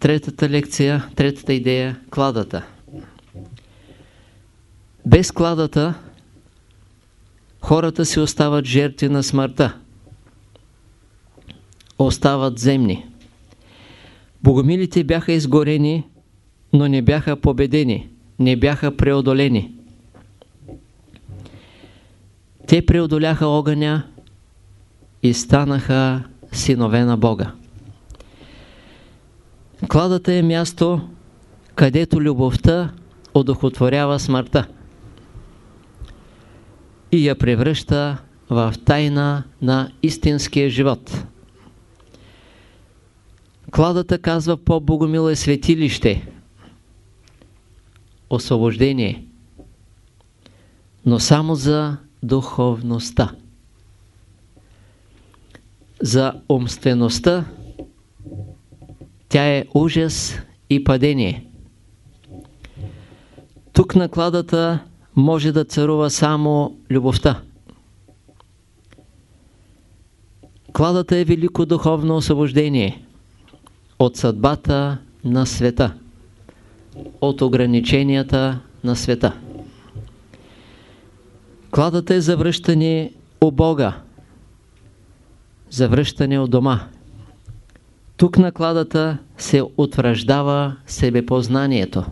третата лекция, третата идея – кладата. Без кладата хората си остават жертви на смъртта. Остават земни. Богомилите бяха изгорени, но не бяха победени, не бяха преодолени. Те преодоляха огъня и станаха синове на Бога. Кладата е място, където любовта одухотворява смъртта и я превръща в тайна на истинския живот. Кладата казва по-богомило е светилище, освобождение, но само за духовността. За умствеността тя е ужас и падение. Тук на кладата може да царува само любовта. Кладата е велико духовно освобождение от съдбата на света, от ограниченията на света. Кладата е завръщане у Бога, завръщане у дома. Тук на кладата се утвърждава себепознанието.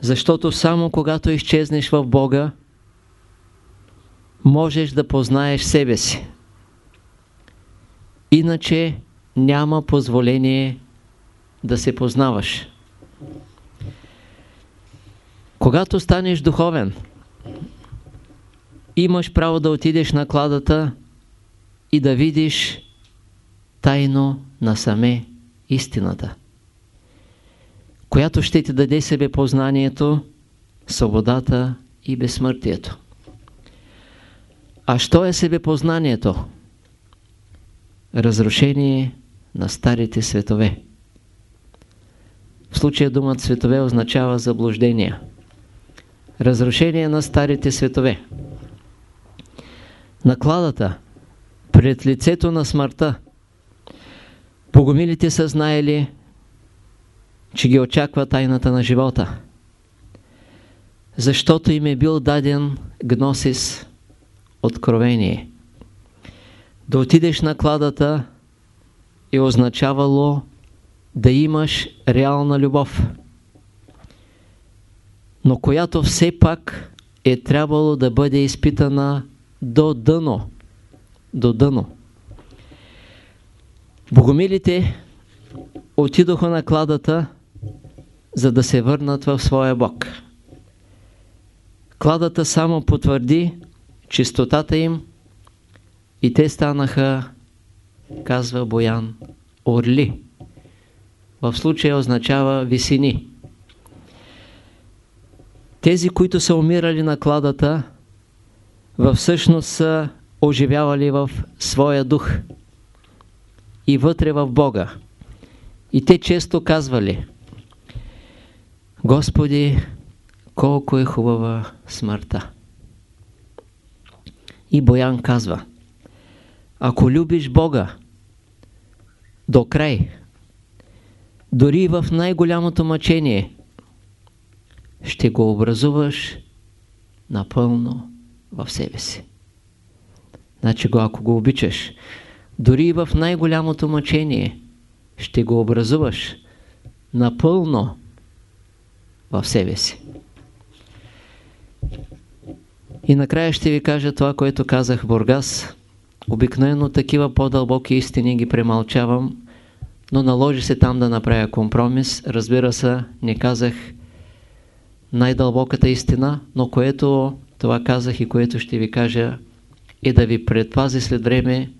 Защото само когато изчезнеш в Бога, можеш да познаеш себе си. Иначе няма позволение да се познаваш. Когато станеш духовен, имаш право да отидеш на кладата и да видиш тайно насаме истината, която ще ти даде себе познанието, свободата и безсмъртието. А що е себепознанието? Разрушение на старите светове. В случая думат светове означава заблуждение. Разрушение на старите светове. Накладата пред лицето на смъртта Богомилите са знаели, че ги очаква тайната на живота, защото им е бил даден гносис, откровение. Да отидеш на кладата е означавало да имаш реална любов, но която все пак е трябвало да бъде изпитана до дъно. До дъно. Богомилите отидоха на кладата, за да се върнат в своя Бог. Кладата само потвърди чистотата им и те станаха, казва Боян, орли. В случая означава висини. Тези, които са умирали на кладата, всъщност са оживявали в своя дух и вътре в Бога. И те често казвали Господи, колко е хубава смъртта. И Боян казва Ако любиш Бога до край, дори в най-голямото мъчение, ще го образуваш напълно в себе си. Значи, ако го обичаш, дори и в най-голямото мъчение, ще го образуваш напълно в себе си. И накрая ще ви кажа това, което казах Бургас. Обикновено такива по-дълбоки истини ги премълчавам, но наложи се там да направя компромис. Разбира се, не казах най-дълбоката истина, но което това казах и което ще ви кажа е да ви предпази след време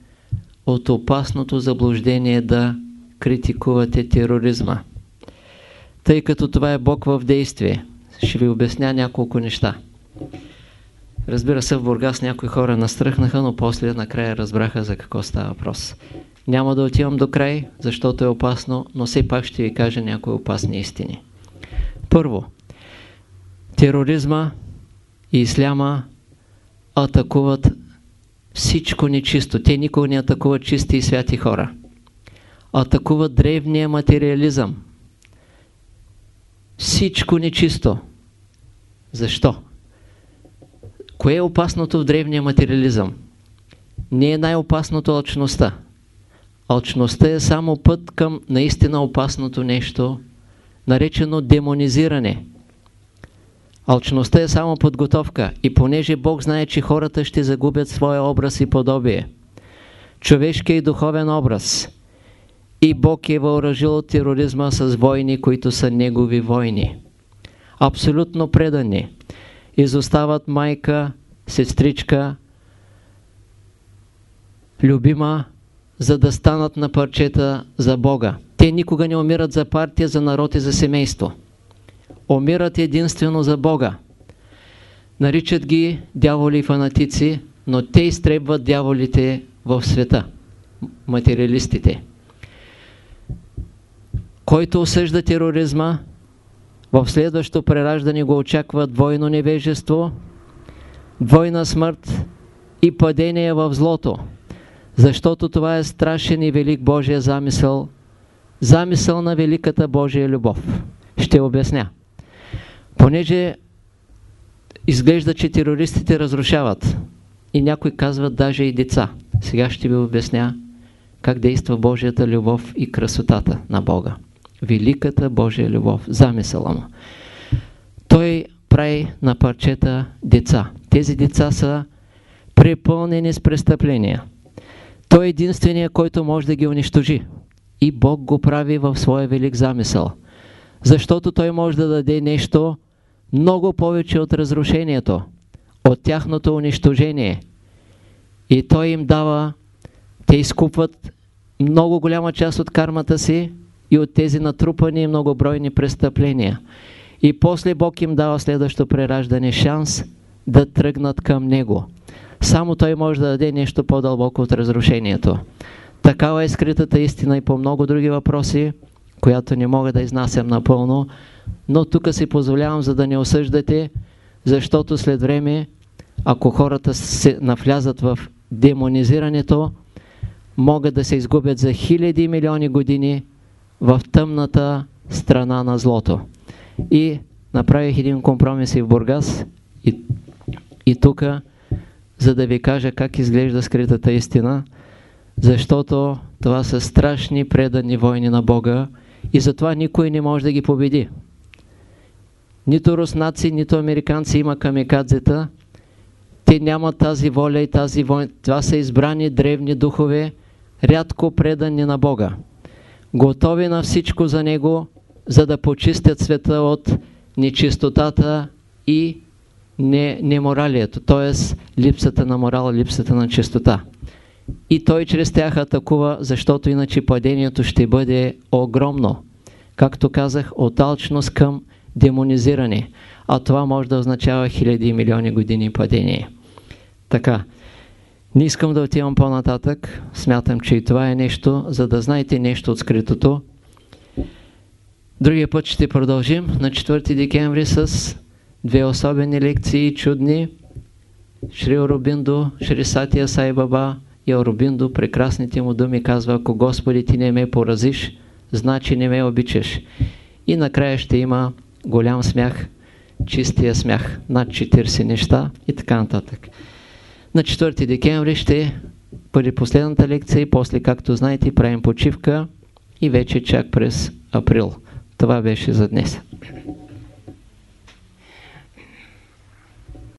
от опасното заблуждение да критикувате тероризма. Тъй като това е Бог в действие, ще ви обясня няколко неща. Разбира се, в Бургас някои хора настръхнаха, но после накрая разбраха за какво става въпрос. Няма да отивам до край, защото е опасно, но все пак ще ви кажа някои опасни истини. Първо, тероризма и исляма атакуват всичко нечисто. Те никога не атакуват чисти и святи хора. атакува древния материализъм. Всичко нечисто. Защо? Кое е опасното в древния материализъм? Не е най-опасното алчността. Алчността е само път към наистина опасното нещо, наречено демонизиране. Алчността е само подготовка и понеже Бог знае, че хората ще загубят своя образ и подобие, човешкия и духовен образ, и Бог е въоръжил тероризма с войни, които са Негови войни. Абсолютно предани. Изостават майка, сестричка, любима, за да станат на парчета за Бога. Те никога не умират за партия, за народ и за семейство. Умират единствено за Бога. Наричат ги дяволи и фанатици, но те изтребват дяволите в света, материалистите. Който осъжда тероризма, в следващото прераждане го очаква двойно невежество, двойна смърт и падение в злото. Защото това е страшен и велик Божия замисъл, замисъл на великата Божия любов. Ще обясня. Понеже изглежда, че терористите разрушават и някои казват даже и деца. Сега ще ви обясня как действа Божията любов и красотата на Бога. Великата Божия любов, замисъла му. Той прави на парчета деца. Тези деца са препълнени с престъпления. Той е единствения, който може да ги унищожи. И Бог го прави в своя велик замисъл. Защото Той може да даде нещо много повече от разрушението, от тяхното унищожение. И Той им дава, те изкупват много голяма част от кармата си и от тези натрупани многобройни престъпления. И после Бог им дава следващо прераждане шанс да тръгнат към Него. Само Той може да даде нещо по-дълбоко от разрушението. Такава е скритата истина и по много други въпроси, която не мога да изнасям напълно, но тук си позволявам, за да не осъждате, защото след време, ако хората се навлязат в демонизирането, могат да се изгубят за хиляди милиони години в тъмната страна на злото. И направих един компромис и в Бургас и, и тук за да ви кажа как изглежда скритата истина, защото това са страшни предани войни на Бога и затова никой не може да ги победи. Нито руснаци, нито американци има камикадзета, те нямат тази воля и тази война. Това са избрани древни духове, рядко предани на Бога. Готови на всичко за Него, за да почистят света от нечистотата и не, неморалието, т.е. липсата на морал, липсата на чистота. И той чрез тях атакува, защото иначе падението ще бъде огромно. Както казах, от алчност към демонизиране. А това може да означава хиляди и милиони години падение. Така. Не искам да отивам по-нататък. Смятам, че и това е нещо, за да знаете нещо от скритото. Другия път ще продължим на 4 декември с две особени лекции, чудни. Шри Оробиндо, Шри Сатия Сай Баба и Оробиндо, прекрасните му думи казва, ако Господи ти не ме поразиш, значи не ме обичаш. И накрая ще има голям смях, чистия смях, над 40 неща и така нататък. На 4 декември ще бъде последната лекция и после, както знаете, правим почивка и вече чак през април. Това беше за днес.